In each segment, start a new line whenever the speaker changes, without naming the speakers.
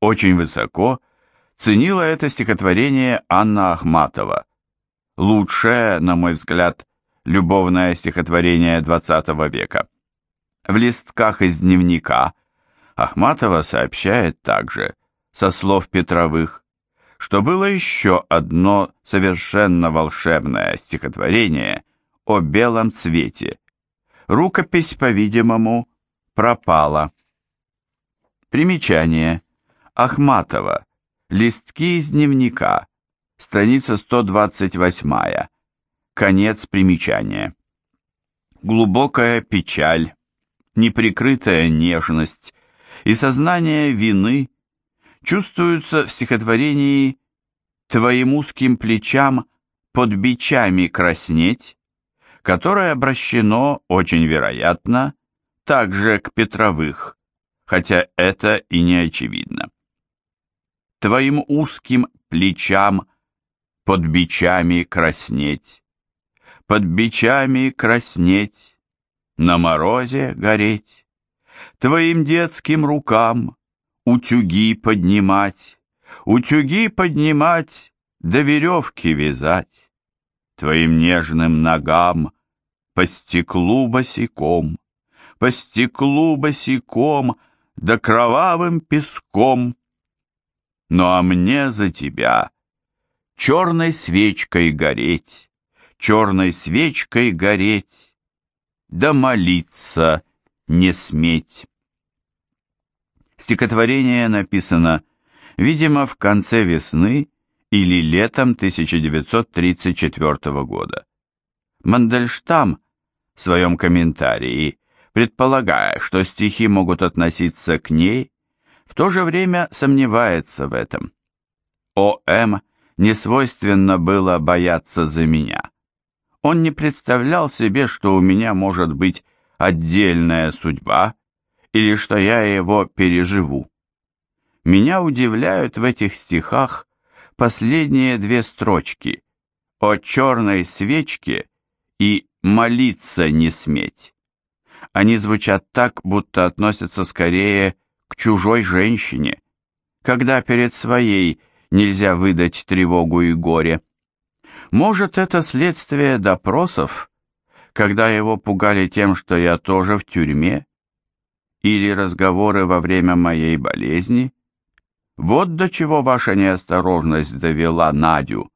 Очень высоко ценила это стихотворение Анна Ахматова. Лучшее, на мой взгляд, любовное стихотворение XX века. В листках из дневника Ахматова сообщает также, со слов Петровых, что было еще одно совершенно волшебное стихотворение о белом цвете. Рукопись, по-видимому, пропала. Примечание. Ахматова. Листки из дневника. Страница 128. Конец примечания. Глубокая печаль, неприкрытая нежность и сознание вины чувствуются в стихотворении «Твоим узким плечам под бичами краснеть», которое обращено, очень вероятно, также к Петровых, хотя это и не очевидно. Твоим узким плечам под бичами краснеть, под бичами краснеть, на морозе гореть, твоим детским рукам утюги поднимать, утюги поднимать, да веревки вязать, твоим нежным ногам по стеклу босиком, по стеклу босиком, да кровавым песком. Ну а мне за тебя черной свечкой гореть, черной свечкой гореть, да молиться не сметь. Стихотворение написано, видимо, в конце весны или летом 1934 года. Мандельштам в своем комментарии, предполагая, что стихи могут относиться к ней, в то же время сомневается в этом. О.М. не свойственно было бояться за меня. Он не представлял себе, что у меня может быть отдельная судьба, или что я его переживу. Меня удивляют в этих стихах последние две строчки о черной свечке и молиться не сметь. Они звучат так, будто относятся скорее к чужой женщине, когда перед своей нельзя выдать тревогу и горе. Может, это следствие допросов, когда его пугали тем, что я тоже в тюрьме? Или разговоры во время моей болезни? Вот до чего ваша неосторожность довела Надю.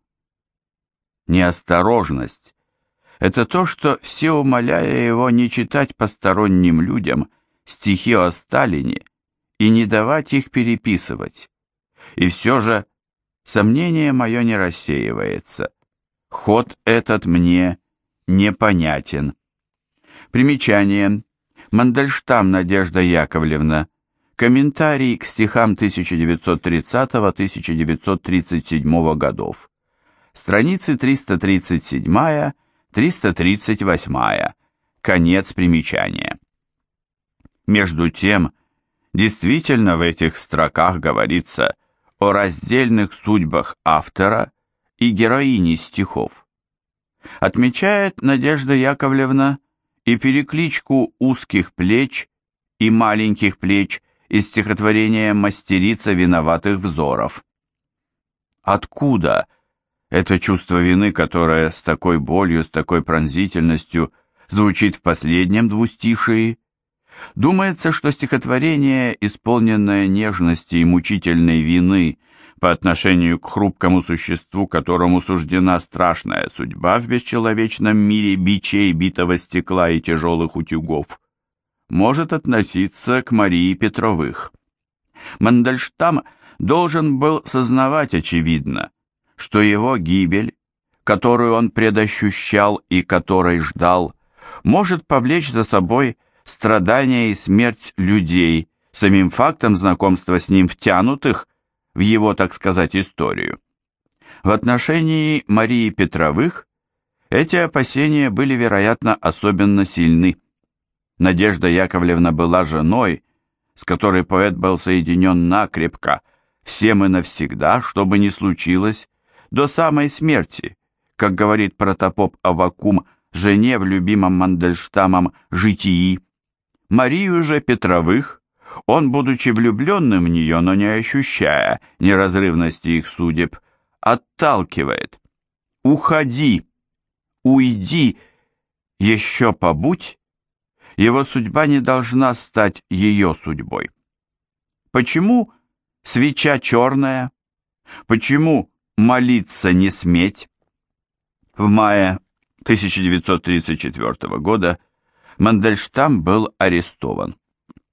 Неосторожность — это то, что все умоляя его не читать посторонним людям стихи о Сталине и не давать их переписывать. И все же сомнение мое не рассеивается. Ход этот мне непонятен. Примечание. Мандельштам Надежда Яковлевна. Комментарий к стихам 1930-1937 годов. Страницы 337-338. Конец примечания. Между тем, действительно в этих строках говорится о раздельных судьбах автора и героини стихов. Отмечает Надежда Яковлевна и перекличку узких плеч и маленьких плеч из стихотворения «Мастерица виноватых взоров». Откуда это чувство вины, которое с такой болью, с такой пронзительностью звучит в последнем двустишии? Думается, что стихотворение, исполненное нежности и мучительной вины по отношению к хрупкому существу, которому суждена страшная судьба в бесчеловечном мире бичей, битого стекла и тяжелых утюгов, может относиться к Марии Петровых. Мандельштам должен был сознавать очевидно, что его гибель, которую он предощущал и которой ждал, может повлечь за собой страдания и смерть людей, самим фактом знакомства с ним втянутых в его, так сказать, историю. В отношении Марии Петровых эти опасения были, вероятно, особенно сильны. Надежда Яковлевна была женой, с которой поэт был соединен накрепко, всем и навсегда, что бы ни случилось, до самой смерти, как говорит протопоп Авакум жене в любимом Мандельштамом «Житии». Марию же Петровых Он, будучи влюбленным в нее, но не ощущая неразрывности их судеб, отталкивает. «Уходи! Уйди! Еще побудь!» Его судьба не должна стать ее судьбой. Почему свеча черная? Почему молиться не сметь? В мае 1934 года Мандельштам был арестован.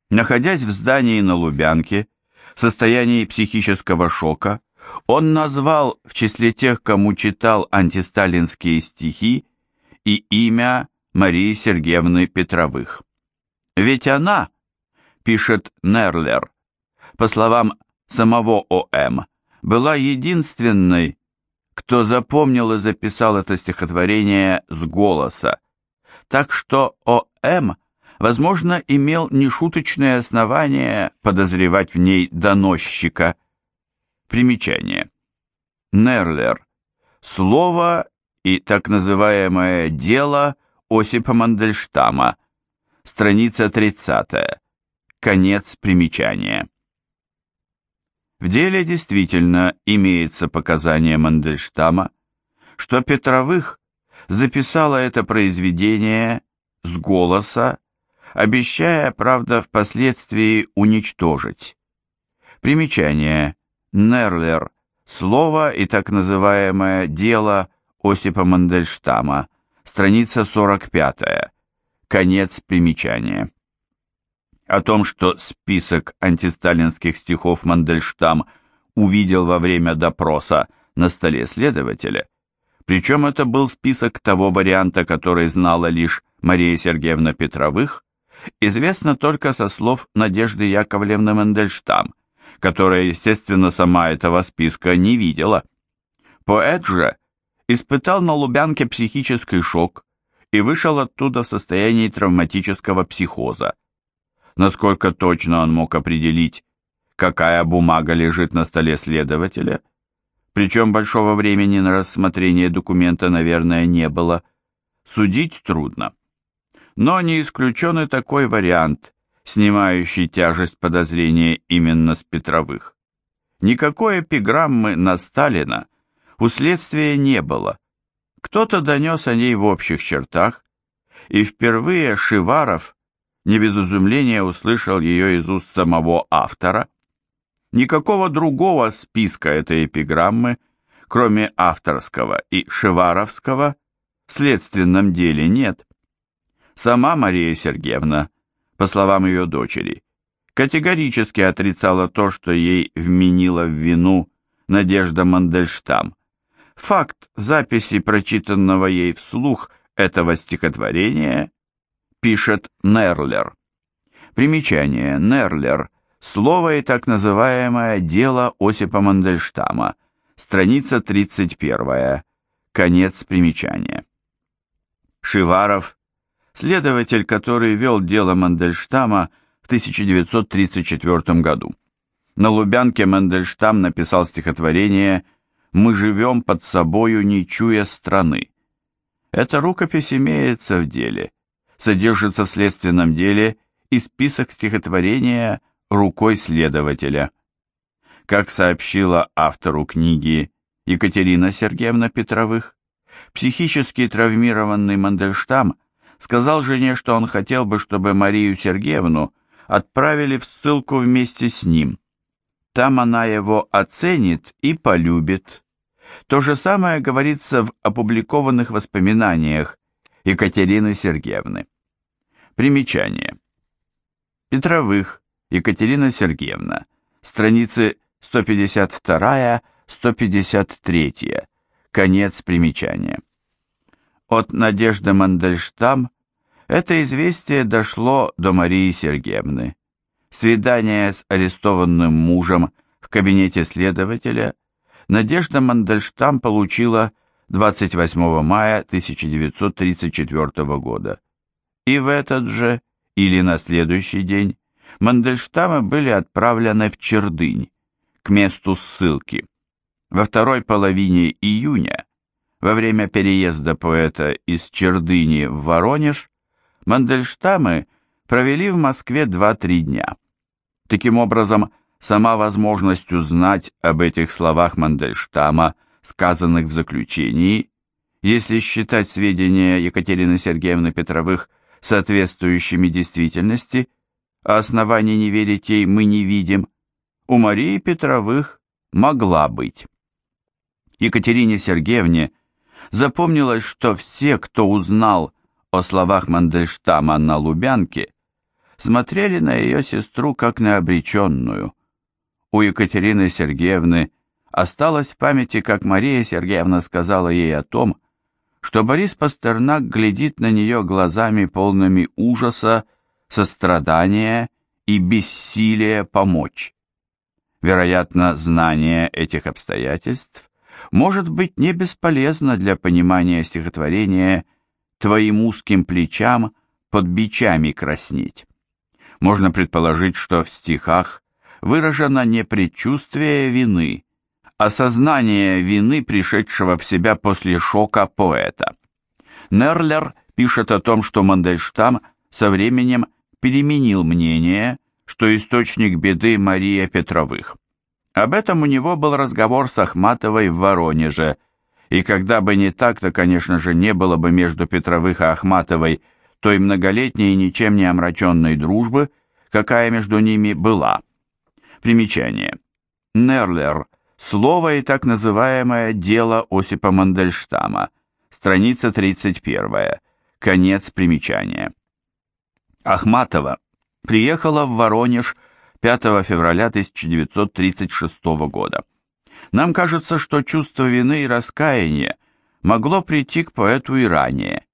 Находясь в здании на Лубянке, в состоянии психического шока, он назвал в числе тех, кому читал антисталинские стихи, и имя Марии Сергеевны Петровых. Ведь она, пишет Нерлер, по словам самого О.М., была единственной, кто запомнил и записал это стихотворение с голоса, так что О.М., возможно, имел нешуточное основание подозревать в ней доносчика. Примечание. Нерлер. Слово и так называемое «дело» Осипа Мандельштама. Страница 30. Конец примечания. В деле действительно имеется показание Мандельштама, что Петровых записала это произведение с голоса, обещая, правда, впоследствии уничтожить. Примечание. Нерлер. Слово и так называемое «дело» Осипа Мандельштама. Страница 45. Конец примечания. О том, что список антисталинских стихов Мандельштам увидел во время допроса на столе следователя, причем это был список того варианта, который знала лишь Мария Сергеевна Петровых, известно только со слов Надежды Яковлевны Мандельштам, которая, естественно, сама этого списка не видела. Поэт же испытал на Лубянке психический шок и вышел оттуда в состоянии травматического психоза. Насколько точно он мог определить, какая бумага лежит на столе следователя, причем большого времени на рассмотрение документа, наверное, не было, судить трудно. Но не исключен и такой вариант, снимающий тяжесть подозрения именно с Петровых. Никакой эпиграммы на Сталина у следствия не было. Кто-то донес о ней в общих чертах, и впервые Шиваров не без изумления услышал ее из уст самого автора. Никакого другого списка этой эпиграммы, кроме авторского и шеваровского, в следственном деле нет. Сама Мария Сергеевна, по словам ее дочери, категорически отрицала то, что ей вменила в вину Надежда Мандельштам. Факт записи прочитанного ей вслух этого стихотворения пишет Нерлер. Примечание. Нерлер. Слово и так называемое «дело Осипа Мандельштама». Страница 31. Конец примечания. Шиваров, следователь, который вел дело Мандельштама в 1934 году. На Лубянке Мандельштам написал стихотворение «Мы живем под собою, не чуя страны». Эта рукопись имеется в деле – содержится в следственном деле и список стихотворения рукой следователя. Как сообщила автору книги Екатерина Сергеевна Петровых, психически травмированный Мандельштам сказал жене, что он хотел бы, чтобы Марию Сергеевну отправили в ссылку вместе с ним. Там она его оценит и полюбит. То же самое говорится в опубликованных воспоминаниях Екатерины Сергеевны. Примечание. Петровых Екатерина Сергеевна. Страницы 152-153. Конец примечания. От Надежды Мандельштам это известие дошло до Марии Сергеевны. Свидание с арестованным мужем в кабинете следователя Надежда Мандельштам получила 28 мая 1934 года. И в этот же или на следующий день Мандельштамы были отправлены в Чердынь, к месту ссылки. Во второй половине июня, во время переезда поэта из Чердыни в Воронеж, Мандельштамы провели в Москве 2-3 дня. Таким образом, сама возможность узнать об этих словах Мандельштама, сказанных в заключении, если считать сведения Екатерины Сергеевны Петровых соответствующими действительности, а оснований не верить ей мы не видим, у Марии Петровых могла быть. Екатерине Сергеевне запомнилось, что все, кто узнал о словах Мандельштама на Лубянке, смотрели на ее сестру как на обреченную. У Екатерины Сергеевны осталось в памяти, как Мария Сергеевна сказала ей о том, что Борис Пастернак глядит на нее глазами полными ужаса, сострадания и бессилия помочь. Вероятно, знание этих обстоятельств может быть не бесполезно для понимания стихотворения «Твоим узким плечам под бичами краснеть». Можно предположить, что в стихах выражено не предчувствие вины, а сознание вины, пришедшего в себя после шока поэта. Нерлер пишет о том, что Мандельштам со временем переменил мнение, что источник беды Мария Петровых. Об этом у него был разговор с Ахматовой в Воронеже, и когда бы не так, то, конечно же, не было бы между Петровых и Ахматовой той многолетней и ничем не омраченной дружбы, какая между ними была. Примечание. Нерлер. Слово и так называемое «дело Осипа Мандельштама». Страница 31. Конец примечания. Ахматова приехала в Воронеж 5 февраля 1936 года. Нам кажется, что чувство вины и раскаяния могло прийти к поэту и ранее.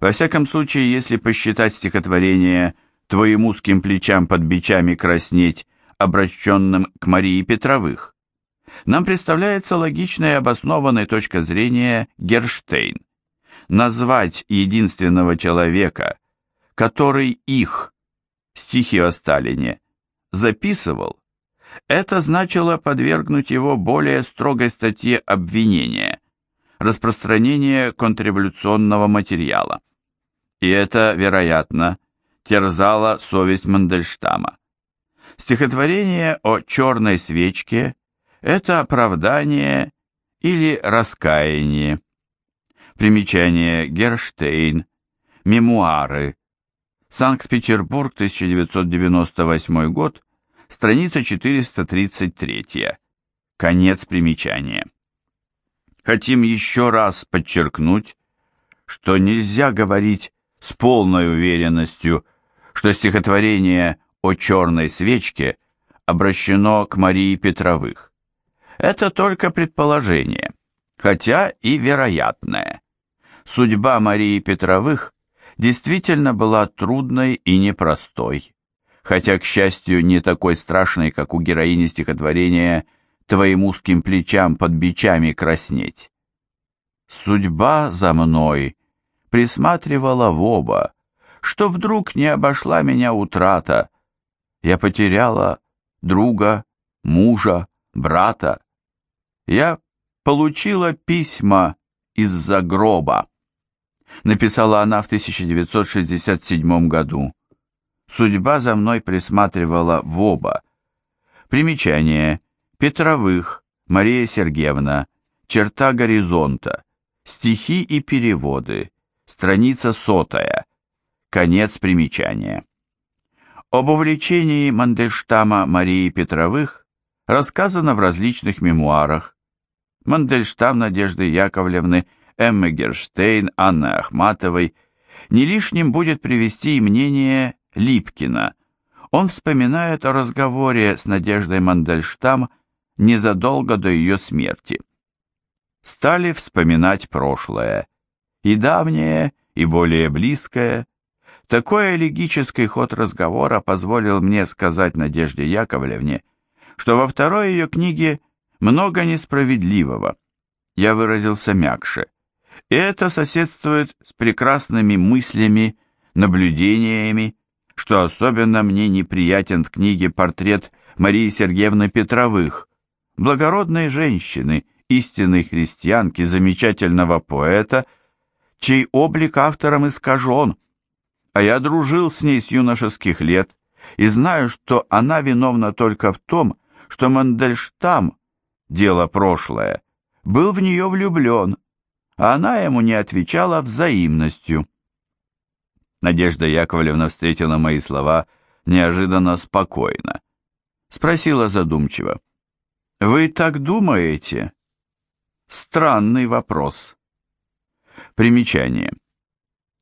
Во всяком случае, если посчитать стихотворение «Твоим узким плечам под бичами краснеть», обращенным к Марии Петровых, нам представляется логичной и обоснованной точка зрения Герштейн. Назвать единственного человека, который их, стихи о Сталине, записывал, это значило подвергнуть его более строгой статье обвинения, распространение контрреволюционного материала. И это, вероятно, терзало совесть Мандельштама. Стихотворение о черной свечке – это оправдание или раскаяние. Примечание Герштейн, мемуары, Санкт-Петербург, 1998 год, страница 433. Конец примечания. Хотим еще раз подчеркнуть, что нельзя говорить с полной уверенностью, что стихотворение о черной свечке обращено к Марии Петровых. Это только предположение, хотя и вероятное. Судьба Марии Петровых действительно была трудной и непростой, хотя, к счастью, не такой страшной, как у героини стихотворения «Твоим узким плечам под бичами краснеть». Судьба за мной присматривала в оба, что вдруг не обошла меня утрата. Я потеряла друга, мужа, брата. Я получила письма из-за гроба написала она в 1967 году. Судьба за мной присматривала в оба. Примечание. Петровых, Мария Сергеевна, Черта горизонта, стихи и переводы, страница сотая, конец примечания. Об увлечении Мандельштама Марии Петровых рассказано в различных мемуарах. Мандельштам Надежды Яковлевны – Эммы Герштейн, Анны Ахматовой, не лишним будет привести и мнение Липкина. Он вспоминает о разговоре с Надеждой Мандельштам незадолго до ее смерти. Стали вспоминать прошлое, и давнее, и более близкое. Такой элегический ход разговора позволил мне сказать Надежде Яковлевне, что во второй ее книге много несправедливого. Я выразился мягче. И это соседствует с прекрасными мыслями, наблюдениями, что особенно мне неприятен в книге портрет Марии Сергеевны Петровых, благородной женщины, истинной христианки, замечательного поэта, чей облик автором искажен, а я дружил с ней с юношеских лет, и знаю, что она виновна только в том, что Мандельштам, дело прошлое, был в нее влюблен, а она ему не отвечала взаимностью. Надежда Яковлевна встретила мои слова неожиданно спокойно. Спросила задумчиво. «Вы так думаете?» Странный вопрос. Примечание.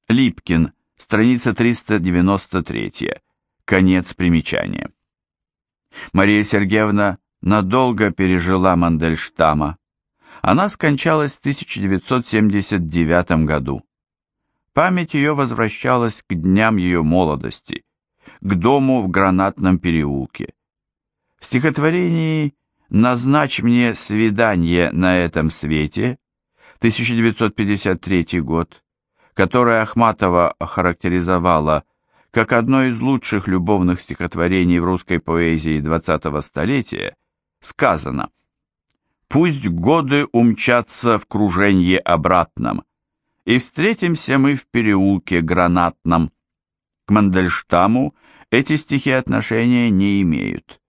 Липкин, страница 393. Конец примечания. Мария Сергеевна надолго пережила Мандельштама. Она скончалась в 1979 году. Память ее возвращалась к дням ее молодости, к дому в Гранатном переулке. В стихотворении «Назначь мне свидание на этом свете» 1953 год, которое Ахматова охарактеризовала как одно из лучших любовных стихотворений в русской поэзии XX столетия, сказано «Пусть годы умчатся в круженье обратном, и встретимся мы в переулке гранатном». К Мандельштаму эти стихи отношения не имеют.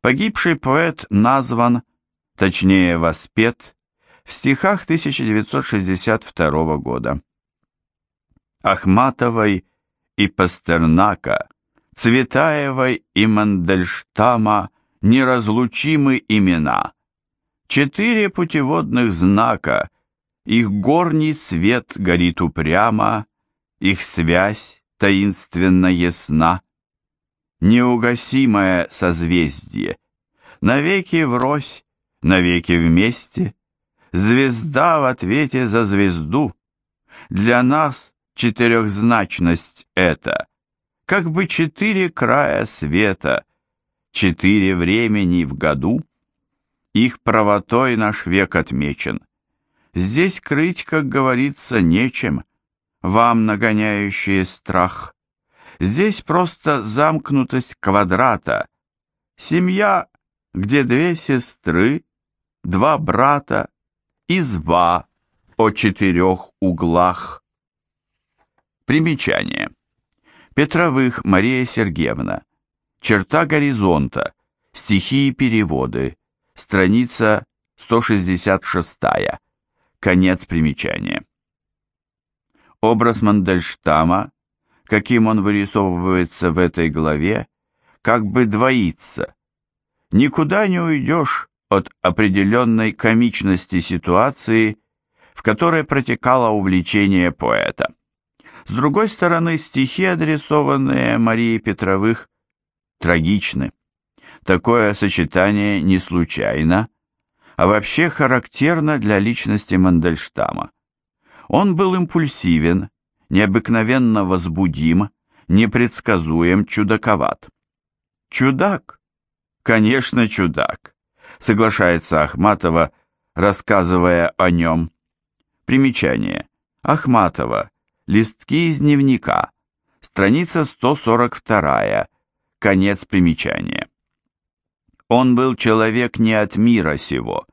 Погибший поэт назван, точнее воспет, в стихах 1962 года. Ахматовой и Пастернака, Цветаевой и Мандельштама неразлучимы имена. Четыре путеводных знака, их горний свет горит упрямо, их связь таинственно ясна. Неугасимое созвездие, навеки врозь, навеки вместе, звезда в ответе за звезду. Для нас четырехзначность это, как бы четыре края света, четыре времени в году. Их правотой наш век отмечен. Здесь крыть, как говорится, нечем, вам нагоняющие страх. Здесь просто замкнутость квадрата. Семья, где две сестры, два брата, изба о четырех углах. Примечание. Петровых Мария Сергеевна. Черта горизонта. Стихи и переводы. Страница 166. Конец примечания. Образ Мандельштама каким он вырисовывается в этой главе, как бы двоится. Никуда не уйдешь от определенной комичности ситуации, в которой протекало увлечение поэта. С другой стороны, стихи, адресованные Марии Петровых, трагичны. Такое сочетание не случайно, а вообще характерно для личности Мандельштама. Он был импульсивен, необыкновенно возбудим, непредсказуем, чудаковат. Чудак? Конечно, чудак, соглашается Ахматова, рассказывая о нем. Примечание. Ахматова. Листки из дневника. Страница 142. Конец примечания. Он был человек не от мира сего.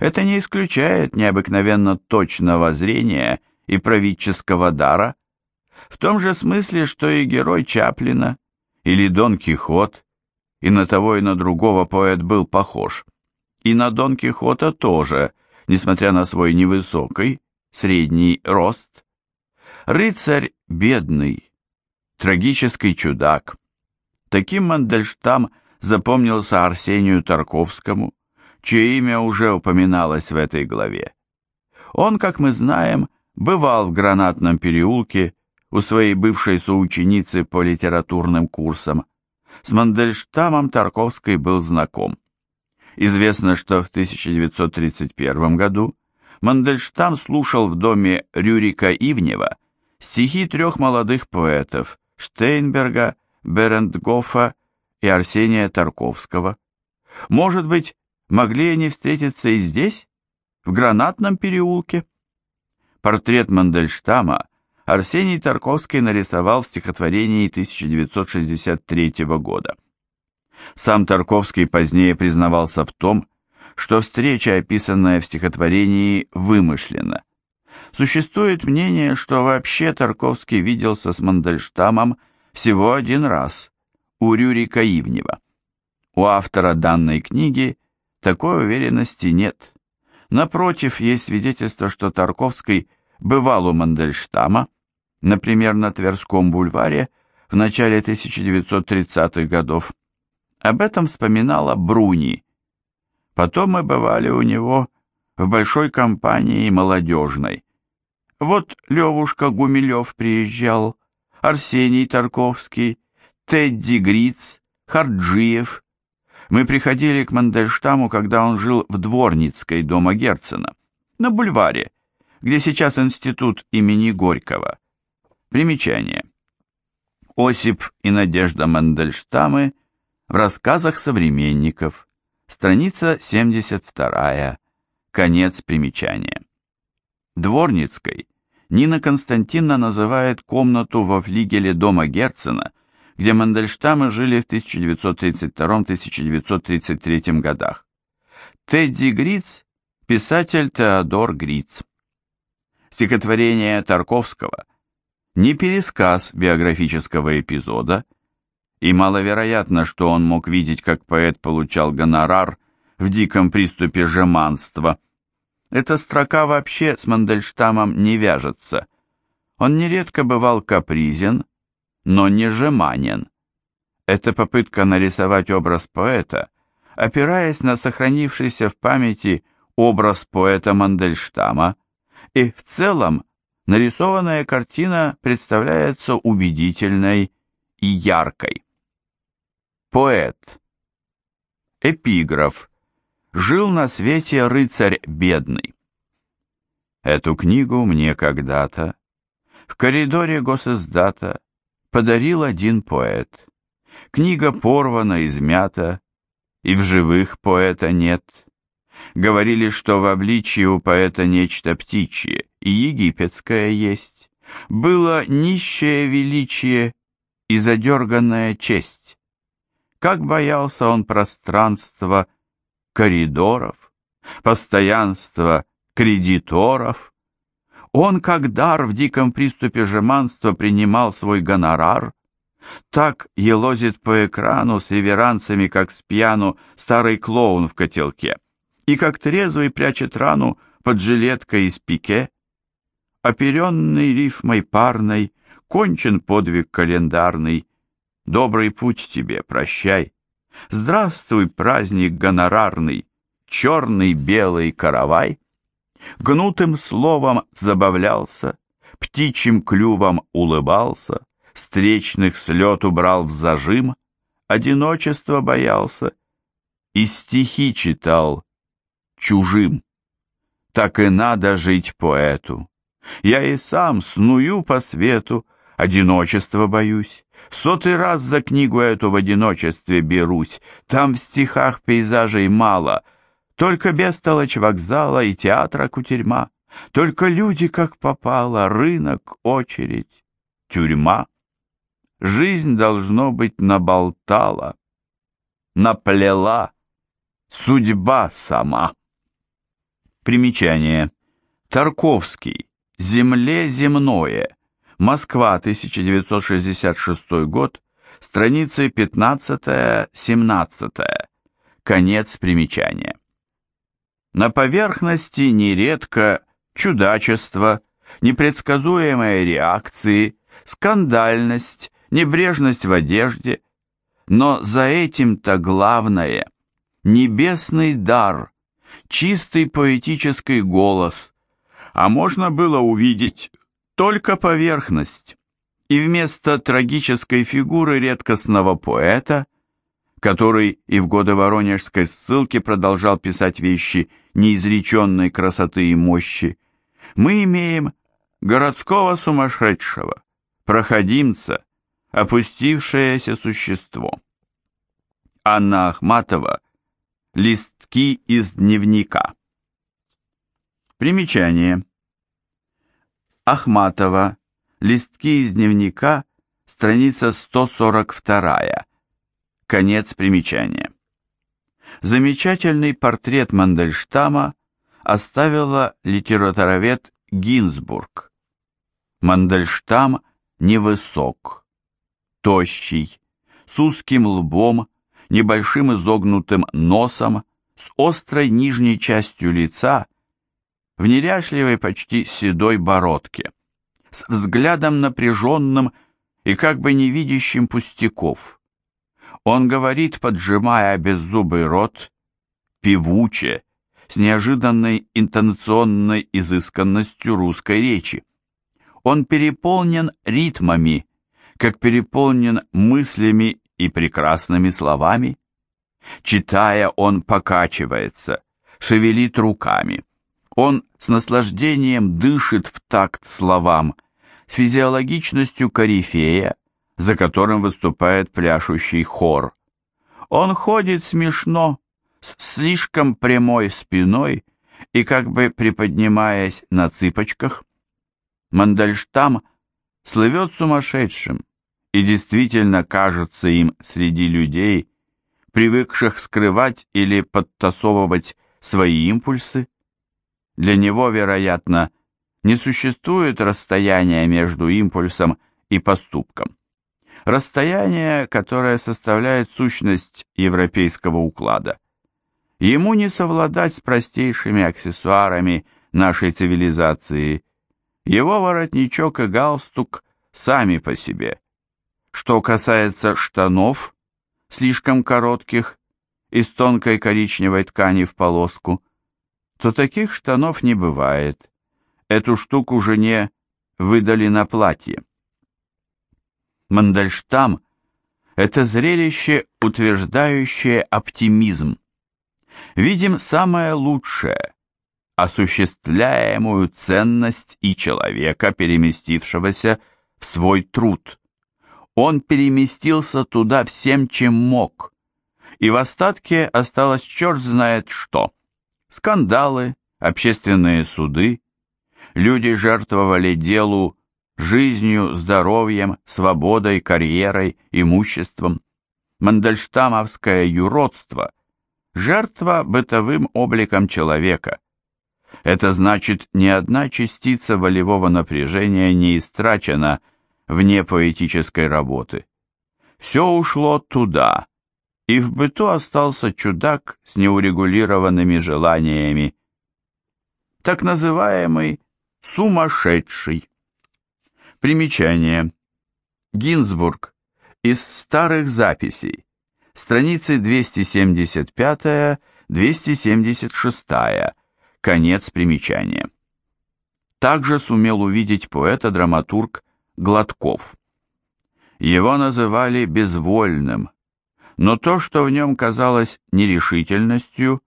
Это не исключает необыкновенно точного зрения и правительского дара, в том же смысле, что и герой Чаплина, или Дон Кихот, и на того и на другого поэт был похож, и на Дон Кихота тоже, несмотря на свой невысокий, средний рост. Рыцарь бедный, трагический чудак. Таким Мандельштам запомнился Арсению Тарковскому, чье имя уже упоминалось в этой главе. Он, как мы знаем, бывал в Гранатном переулке у своей бывшей соученицы по литературным курсам. С Мандельштамом Тарковский был знаком. Известно, что в 1931 году Мандельштам слушал в доме Рюрика Ивнева стихи трех молодых поэтов Штейнберга, Берендгофа и Арсения Тарковского. Может быть, могли они встретиться и здесь, в Гранатном переулке? Портрет Мандельштама Арсений Тарковский нарисовал в стихотворении 1963 года. Сам Тарковский позднее признавался в том, что встреча, описанная в стихотворении, вымышлена. Существует мнение, что вообще Тарковский виделся с Мандельштамом всего один раз, у Рюрика Ивнева. У автора данной книги такой уверенности нет. Напротив, есть свидетельство, что Тарковский бывал у Мандельштама, например, на Тверском бульваре в начале 1930-х годов. Об этом вспоминала Бруни. Потом мы бывали у него в большой компании молодежной. Вот Левушка Гумилев приезжал, Арсений Тарковский, Тедди Гриц, Харджиев. Мы приходили к Мандельштаму, когда он жил в Дворницкой дома Герцена, на бульваре, где сейчас институт имени Горького. Примечание. Осип и Надежда Мандельштамы в рассказах современников. Страница 72. Конец примечания. Дворницкой Нина Константиновна называет комнату во флигеле дома Герцена, где Мандельштамы жили в 1932-1933 годах. Тедди Гриц – писатель Теодор Гриц. Стихотворение Тарковского – не пересказ биографического эпизода, и маловероятно, что он мог видеть, как поэт получал гонорар в диком приступе жеманства – эта строка вообще с Мандельштамом не вяжется. Он нередко бывал капризен, но не жеманен. Это попытка нарисовать образ поэта, опираясь на сохранившийся в памяти образ поэта Мандельштама, и в целом нарисованная картина представляется убедительной и яркой. Поэт. Эпиграф жил на свете рыцарь бедный. Эту книгу мне когда-то в коридоре госиздата подарил один поэт. Книга порвана, измята, и в живых поэта нет. Говорили, что в обличии у поэта нечто птичье, и египетское есть. Было нищее величие и задерганная честь. Как боялся он пространства, коридоров, постоянства кредиторов. Он, как дар в диком приступе жеманства, принимал свой гонорар, так елозит по экрану с реверансами, как с пьяну старый клоун в котелке, и как трезвый прячет рану под жилеткой из пике. Оперенный рифмой парной, кончен подвиг календарный, добрый путь тебе, прощай. Здравствуй, праздник гонорарный, черный белый каравай. Гнутым словом забавлялся, птичьим клювом улыбался, встречных слет убрал в зажим, одиночество боялся и стихи читал чужим. Так и надо жить поэту. Я и сам сную по свету, одиночество боюсь. В сотый раз за книгу эту в одиночестве берусь. Там в стихах пейзажей мало, только бестолочь вокзала и театра кутерьма. Только люди, как попало, рынок, очередь, тюрьма. Жизнь, должно быть, наболтала, наплела, судьба сама. Примечание. Тарковский. Земле земное. Москва, 1966 год, страницы 15-17, конец примечания. На поверхности нередко чудачество, непредсказуемые реакции, скандальность, небрежность в одежде, но за этим-то главное – небесный дар, чистый поэтический голос, а можно было увидеть только поверхность, и вместо трагической фигуры редкостного поэта, который и в годы Воронежской ссылки продолжал писать вещи неизреченной красоты и мощи, мы имеем городского сумасшедшего, проходимца, опустившееся существо. Анна Ахматова «Листки из дневника». Примечание. Ахматова. Листки из дневника. Страница 142. Конец примечания. Замечательный портрет Мандельштама оставила литературовед Гинзбург. Мандельштам невысок, тощий, с узким лбом, небольшим изогнутым носом, с острой нижней частью лица, в неряшливой почти седой бородке, с взглядом напряженным и как бы не видящим пустяков. Он говорит, поджимая беззубый рот, певуче, с неожиданной интонационной изысканностью русской речи. Он переполнен ритмами, как переполнен мыслями и прекрасными словами. Читая, он покачивается, шевелит руками. Он с наслаждением дышит в такт словам, с физиологичностью корифея, за которым выступает пляшущий хор. Он ходит смешно, с слишком прямой спиной и как бы приподнимаясь на цыпочках. Мандельштам слывет сумасшедшим и действительно кажется им среди людей, привыкших скрывать или подтасовывать свои импульсы. Для него, вероятно, не существует расстояния между импульсом и поступком. Расстояние, которое составляет сущность европейского уклада. Ему не совладать с простейшими аксессуарами нашей цивилизации. Его воротничок и галстук сами по себе. Что касается штанов, слишком коротких, из тонкой коричневой ткани в полоску, то таких штанов не бывает. Эту штуку жене выдали на платье. Мандельштам – это зрелище, утверждающее оптимизм. Видим самое лучшее, осуществляемую ценность и человека, переместившегося в свой труд. Он переместился туда всем, чем мог, и в остатке осталось черт знает что. Скандалы, общественные суды. Люди жертвовали делу жизнью, здоровьем, свободой, карьерой, имуществом. Мандельштамовское юродство – жертва бытовым обликом человека. Это значит, ни одна частица волевого напряжения не истрачена вне поэтической работы. Все ушло туда, и в быту остался чудак с неурегулированными желаниями, так называемый сумасшедший. Примечание. Гинзбург. Из старых записей. Страницы 275-276. Конец примечания. Также сумел увидеть поэта-драматург Гладков. Его называли безвольным, но то, что в нем казалось нерешительностью,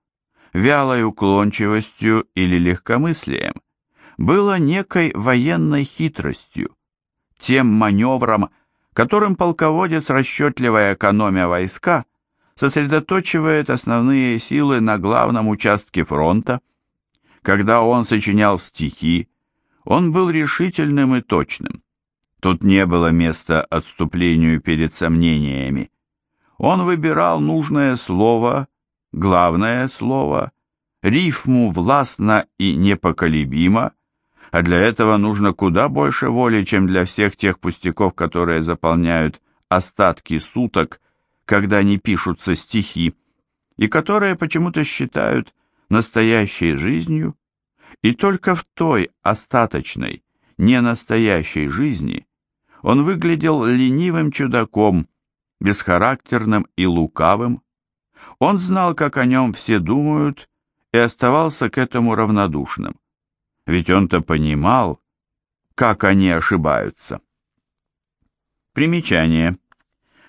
вялой уклончивостью или легкомыслием, было некой военной хитростью, тем маневром, которым полководец, расчетливо экономя войска, сосредоточивает основные силы на главном участке фронта. Когда он сочинял стихи, он был решительным и точным. Тут не было места отступлению перед сомнениями. Он выбирал нужное слово, главное слово, рифму властно и непоколебимо, а для этого нужно куда больше воли, чем для всех тех пустяков, которые заполняют остатки суток, когда не пишутся стихи, и которые почему-то считают настоящей жизнью, и только в той остаточной, ненастоящей жизни он выглядел ленивым чудаком, бесхарактерным и лукавым. Он знал, как о нем все думают, и оставался к этому равнодушным. Ведь он-то понимал, как они ошибаются. Примечание.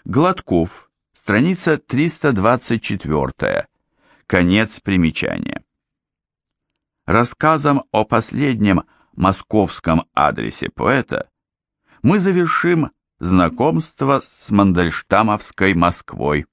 Гладков, страница 324, конец примечания. Рассказом о последнем московском адресе поэта мы завершим знакомство с Мандельштамовской Москвой.